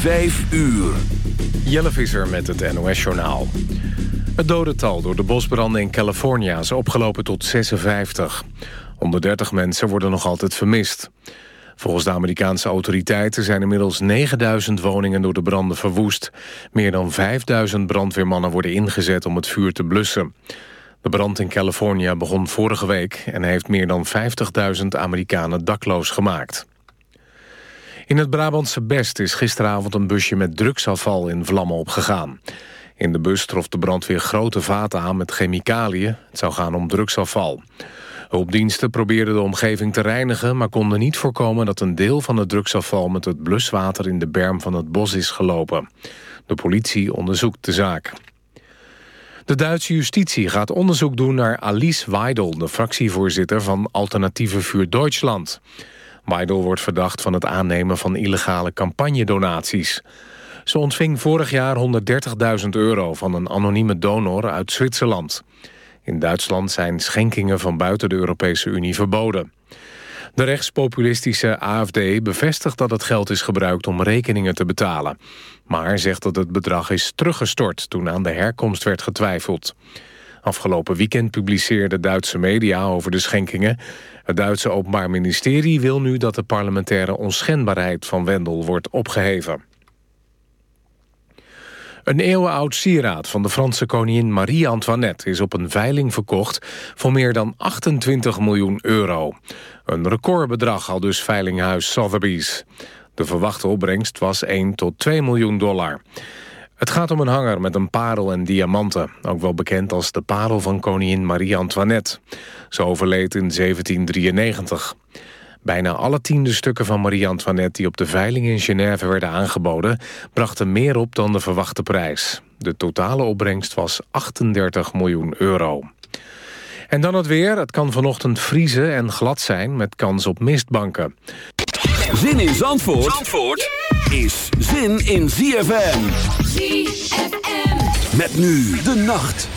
Vijf uur. Jelle Visser met het NOS-journaal. Het dodental door de bosbranden in Californië is opgelopen tot 56. 130 mensen worden nog altijd vermist. Volgens de Amerikaanse autoriteiten zijn inmiddels 9000 woningen door de branden verwoest. Meer dan 5000 brandweermannen worden ingezet om het vuur te blussen. De brand in Californië begon vorige week en heeft meer dan 50.000 Amerikanen dakloos gemaakt. In het Brabantse Best is gisteravond een busje met drugsafval in vlammen opgegaan. In de bus trof de brandweer grote vaten aan met chemicaliën. Het zou gaan om drugsafval. Hulpdiensten probeerden de omgeving te reinigen... maar konden niet voorkomen dat een deel van het drugsafval... met het bluswater in de berm van het bos is gelopen. De politie onderzoekt de zaak. De Duitse justitie gaat onderzoek doen naar Alice Weidel... de fractievoorzitter van Alternatieve Vuur Duitsland. Weidel wordt verdacht van het aannemen van illegale campagnedonaties. Ze ontving vorig jaar 130.000 euro van een anonieme donor uit Zwitserland. In Duitsland zijn schenkingen van buiten de Europese Unie verboden. De rechtspopulistische AFD bevestigt dat het geld is gebruikt om rekeningen te betalen. Maar zegt dat het bedrag is teruggestort toen aan de herkomst werd getwijfeld. Afgelopen weekend publiceerden Duitse media over de schenkingen. Het Duitse Openbaar Ministerie wil nu dat de parlementaire onschendbaarheid van Wendel wordt opgeheven. Een eeuwenoud sieraad van de Franse koningin Marie-Antoinette... is op een veiling verkocht voor meer dan 28 miljoen euro. Een recordbedrag al dus veilinghuis Sotheby's. De verwachte opbrengst was 1 tot 2 miljoen dollar. Het gaat om een hanger met een parel en diamanten. Ook wel bekend als de parel van koningin Marie-Antoinette. Ze overleed in 1793. Bijna alle tiende stukken van Marie-Antoinette... die op de veiling in Genève werden aangeboden... brachten meer op dan de verwachte prijs. De totale opbrengst was 38 miljoen euro. En dan het weer. Het kan vanochtend vriezen en glad zijn... met kans op mistbanken. Zin in Zandvoort, Zandvoort is zin in ZFM. ZFM. Met nu de nacht.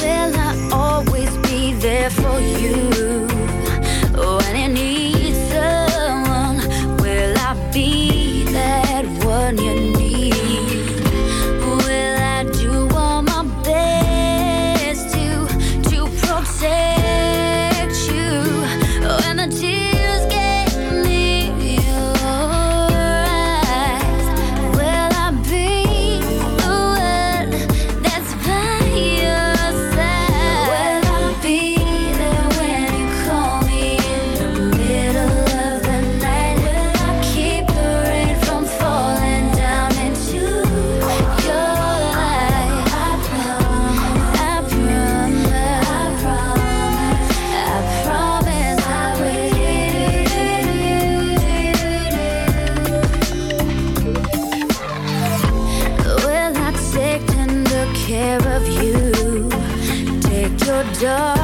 Will I always be there for you? door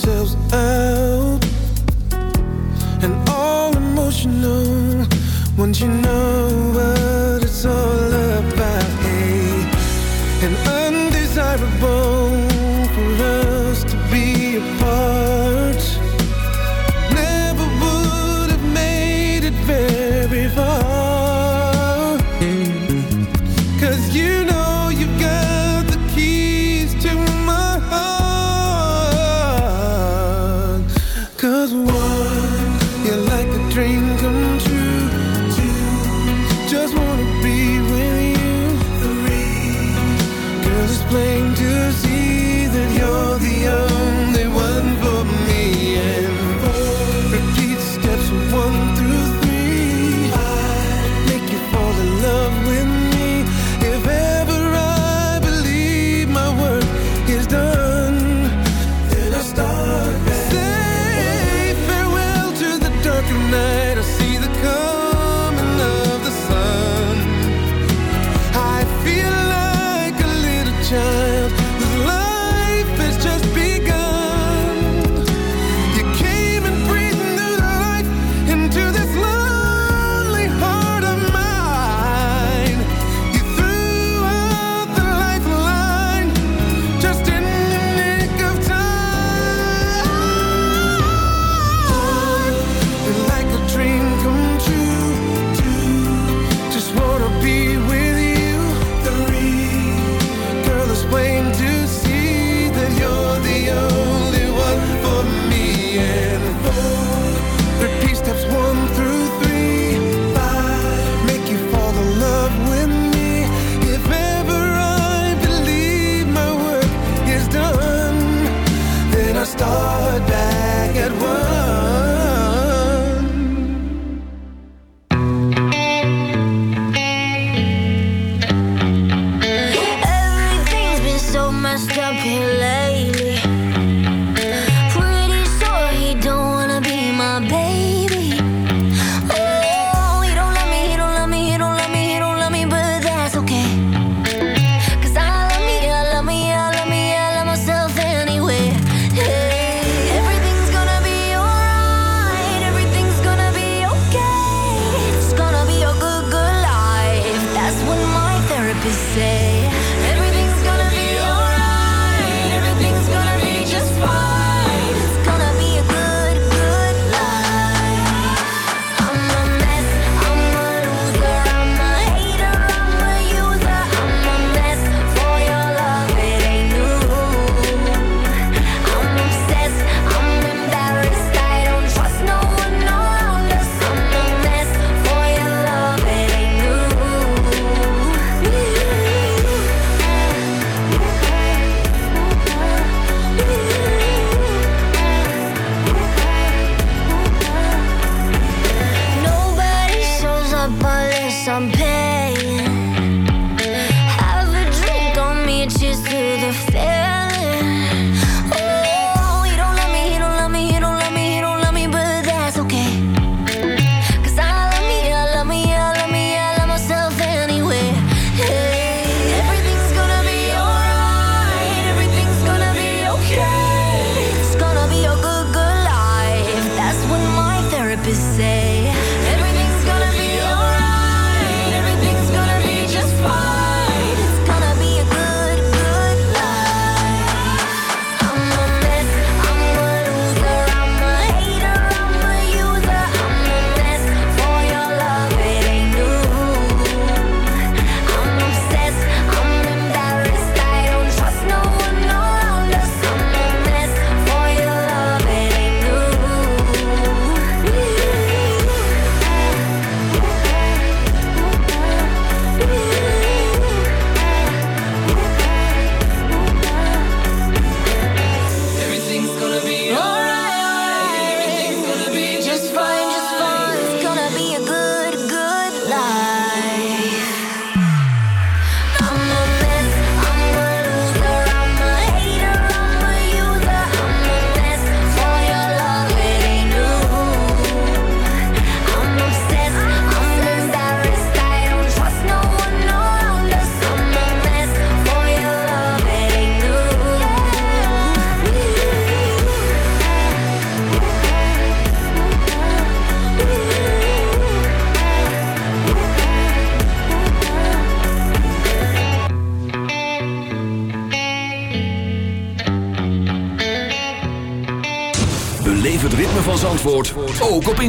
themselves out and all emotional once you know what it's all about. Hey, and undesirable for us to be apart. Never would have made it very far. Cause you know.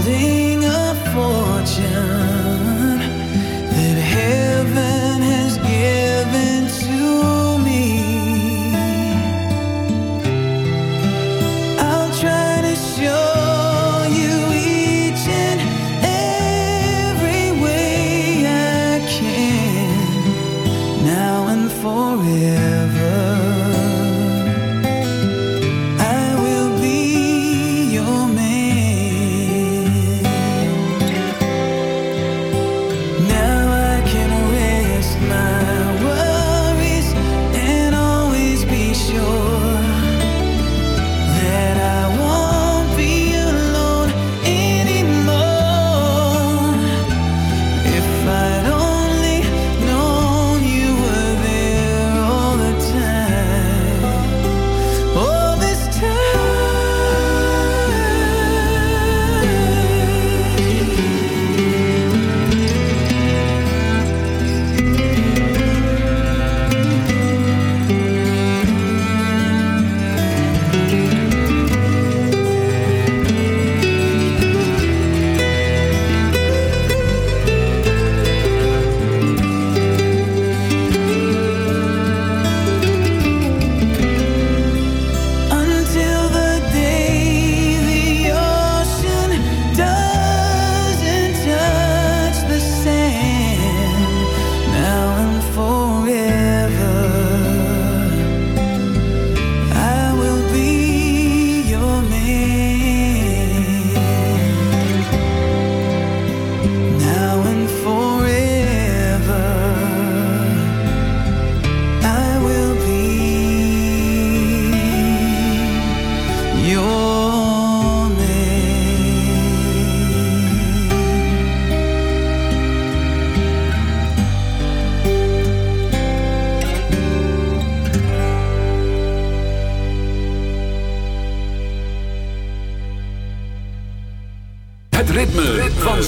holding a fortune.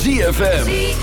ZFM.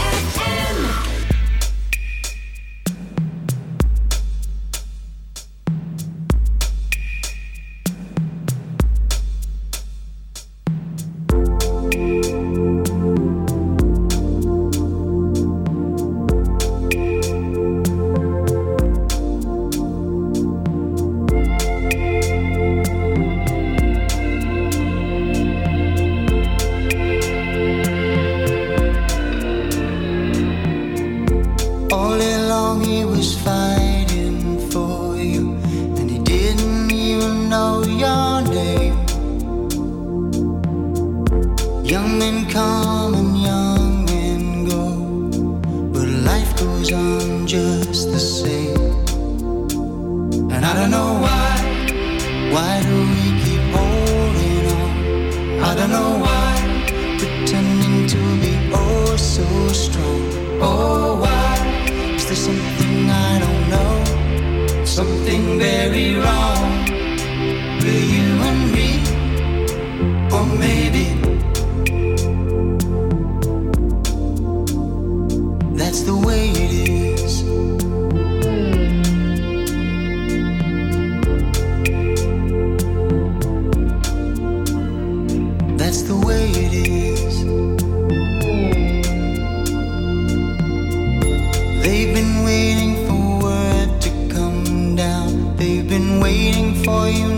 For as long as you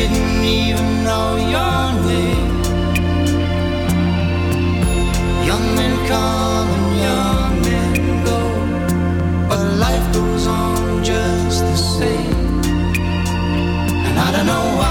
didn't even know your name. Young men come and young men go, but life goes on just the same. And I don't know why.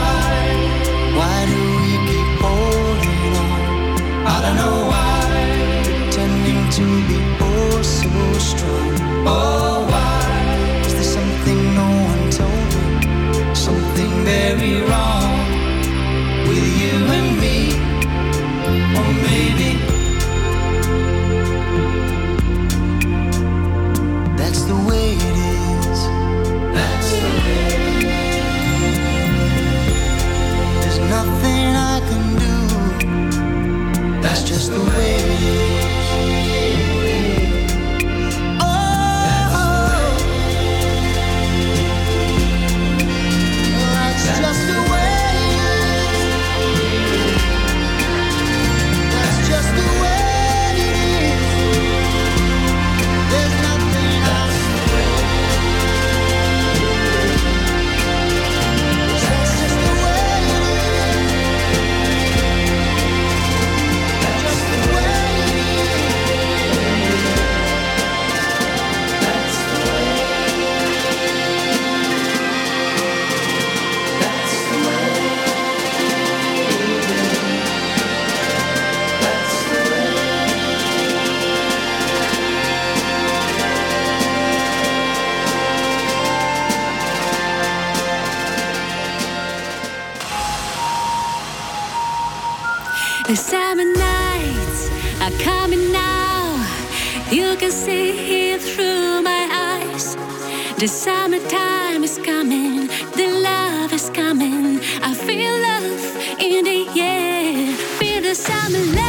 you can see it through my eyes. The summertime is coming, the love is coming. I feel love in the air. Feel the summer love.